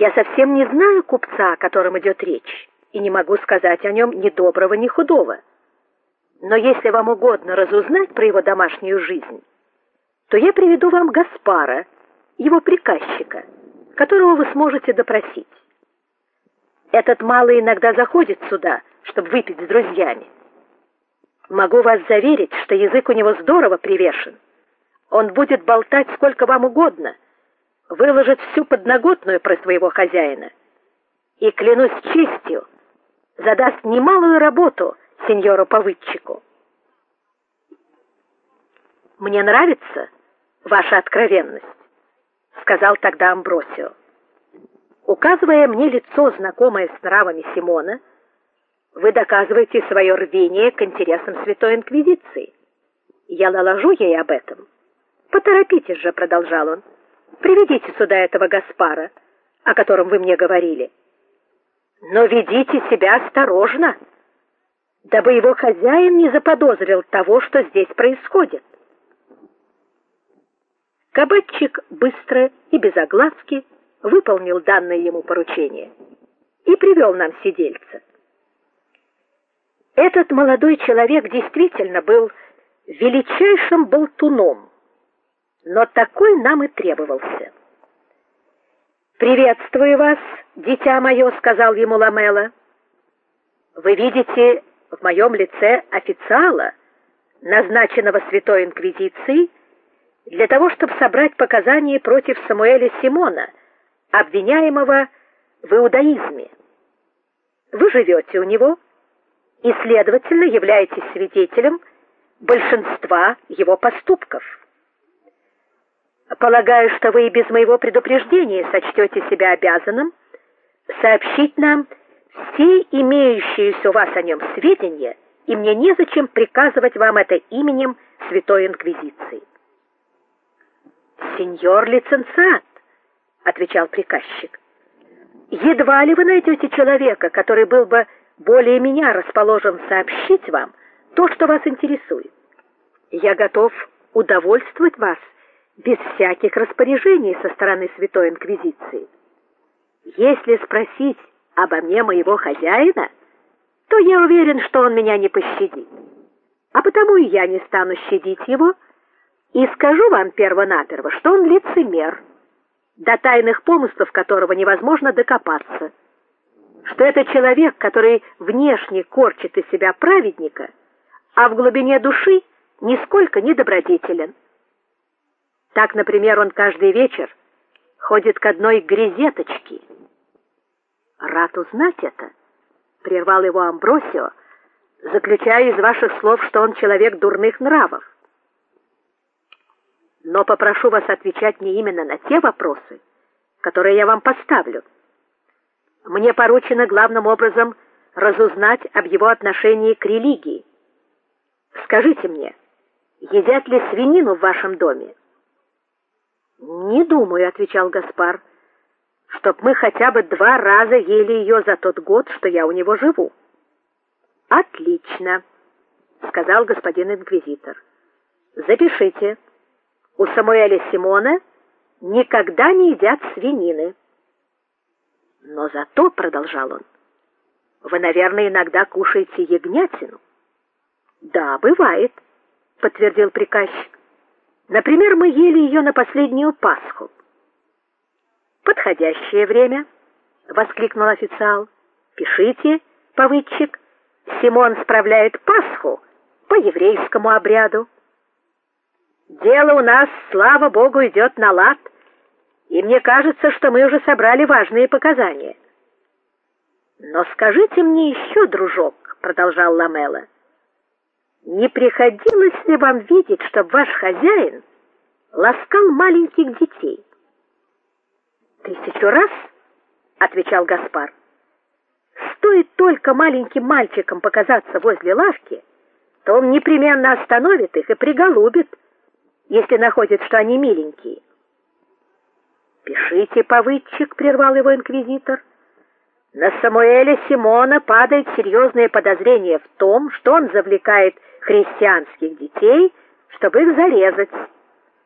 Я совсем не знаю купца, о котором идет речь, и не могу сказать о нем ни доброго, ни худого. Но если вам угодно разузнать про его домашнюю жизнь, то я приведу вам Гаспара, его приказчика, которого вы сможете допросить. Этот малый иногда заходит сюда, чтобы выпить с друзьями. Могу вас заверить, что язык у него здорово привешен. Он будет болтать сколько вам угодно, выложит всю подноготную про своего хозяина. И клянусь честью, задаст немалую работу сеньору повыдчику. Мне нравится ваша откровенность, сказал тогда Амбросио. Указывая мне лицо, знакомое с нравами Симона, вы доказываете свое рвение к интересам Святой инквизиции. Я наложу ей об этом. Поторопитесь же, продолжал он. Приведите сюда этого Гаспара, о котором вы мне говорили. Но ведите себя осторожно, дабы его хозяин не заподозрил того, что здесь происходит. Кабачик быстро и без огласки выполнил данное ему поручение и привел нам сидельца. Этот молодой человек действительно был величайшим болтуном, но такой нам и требовался. Приветствую вас, дитя мое, сказал ему Ламела. Вы видите в моем лице официала, назначенного Святой инквизицией для того, чтобы собрать показания против Самуэля Симона, обвиняемого в иудаизме. Вы живете у него и, следовательно, являетесь свидетелем большинства его поступков. Полагаю, что вы и без моего предупреждения сочтете себя обязанным сообщить нам все имеющиеся у вас о нем сведения, и мне незачем приказывать вам это именем Святой инквизиции. Сеньор лицензиат, отвечал приказчик. Едва ли вы найдете человека, который был бы более меня расположен сообщить вам то, что вас интересует. Я готов удовольствовать вас без всяких распоряжений со стороны Святой инквизиции. Если спросить обо мне моего хозяина, то я уверен, что он меня не пощадит. А потому и я не стану щадить его, и скажу вам перво-наперво, что он лицемер до тайных помыслов которого невозможно докопаться. Что это человек, который внешне корчит из себя праведника, а в глубине души нисколько не добродетелен. Так, например, он каждый вечер ходит к одной грезеточке. Рад узнать это, прервал его Амбросио, заключая из ваших слов, что он человек дурных нравов но попрошу вас отвечать мне именно на те вопросы, которые я вам поставлю. Мне поручено главным образом разузнать об его отношении к религии. Скажите мне, едят ли свинину в вашем доме? Не думаю, отвечал Гаспар, чтоб мы хотя бы два раза ели ее за тот год, что я у него живу. Отлично, сказал господин инквизитор. Запишите у Самуэля Симона никогда не едят свинины. Но зато, продолжал он, вы, наверное, иногда кушаете ягнятину. Да, бывает, подтвердил приказчик. Например, мы ели ее на последнюю Пасху. Подходящее время, воскликнул официал. Пишите, повыдчик. Симон справляет Пасху по еврейскому обряду. Дело у нас, слава богу, идет на лад, и мне кажется, что мы уже собрали важные показания. Но скажите мне еще, дружок, продолжал Ламела. Не приходилось ли вам видеть, чтобы ваш хозяин ласкал маленьких детей? Тысячу раз, отвечал Гаспар. Стоит только маленьким мальчикам показаться возле лавки, то он непременно остановит их и приголубит если находит, что они миленькие. Пишите, повыдчик, прервал его инквизитор. На Самуэля Симона падает серьезное подозрение в том, что он завлекает христианских детей, чтобы их зарезать.